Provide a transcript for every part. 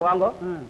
뭐 한 거? 응.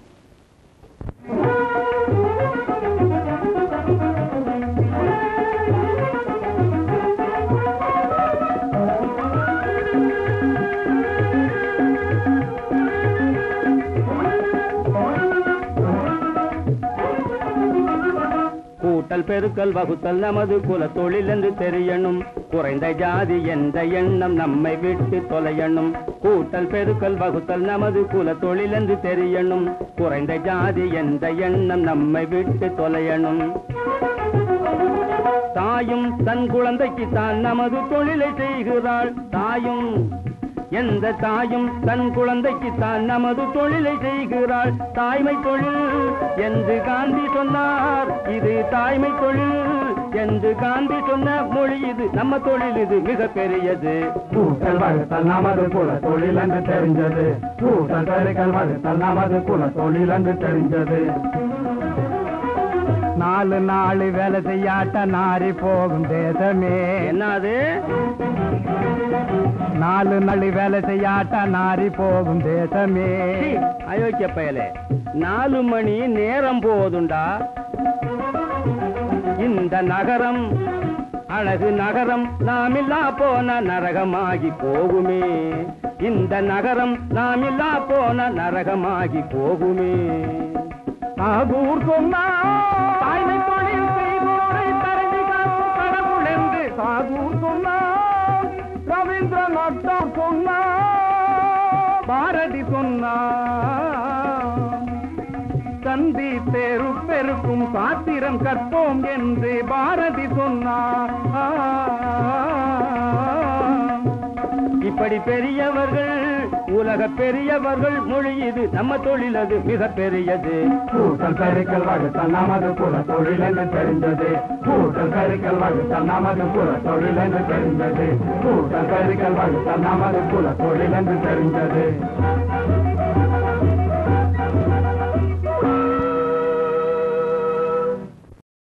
கூட்டல் பெருக்கல் வகுத்தல் நமது குல தொழில் என்று தெரியணும். குறைந்த ஜாதி என்ற எண்ணம் நம்மை விட்டு தொலையணும். கூட்டல் பெருக்கல் வகுத்தல் நமது குல தொழில் என்று தெரியணும். குறைந்த ஜாதி என்ற எண்ணம் நம்மை விட்டு தொலையணும். தாயும் தன் குழந்தைக்கு தான் நமது தொழிலை செய்கிறாள். தாயும் எந்த தாயும் தன் குழந்தைக்கு தான் நமது தொழிலை செய்கிறாள். தாய்மை தொழில் என்று காந்தி சொன்ன இது தாய்மை தொழில் என்று காந்தி சொன்ன மொழி இது. நம்ம தொழில் இது மிக பெரியது கூட்டல் வகுத்தல் நமது குல தொழில் என்று தெரிஞ்சது. கூட்டல் பெருக்கல் வகுத்தல் நமது குல தொழில் என்று தெரிஞ்சது. நாலு நாலு வேலை செய்யாட்ட நாரி போகும் தேசமே. என்னது? நாலு நாலு வேலை செய்யாட்ட நாரி போகும் தேசமே. அயோக்கிய பயலே. நாலு மணி நேரம் போதுண்டா. இந்த நகரம். அழகு நகரம் நாமில்லா போன நரகமாகி போகுமே. இந்த நகரம் நாமில்லா போன நரகமாகி போகுமே. நாகூர் சொன்னா தாய்மை தொழில் செய்வோரை தரவி காக்கும் கடவுள் என்று சாகூர் சொன்னா ரவீந்திரநாத் தாகூர் சொன்னா பாரதி சொன்னா. தந்தி தேரு பெருக்கும் சாத்திரம் கற்போம் என்று பாரதி சொன்னார். இப்படி பெரியவர்கள் உலக பெரியவர்கள் மொழி இது நம்ம தொழில் அது மிக பெரியது. கூட்டல் கருக்கள் வகுத்தல் நமது புற தொழில் என்று தெரிந்தது. கூட்டல் கருக்கள் வகுத்தல் நமது புற தொழில் என்று தெரிந்தது. கூட்டல் கருக்கள் வகுத்தல் நமது புற தொழில் என்று தெரிந்தது.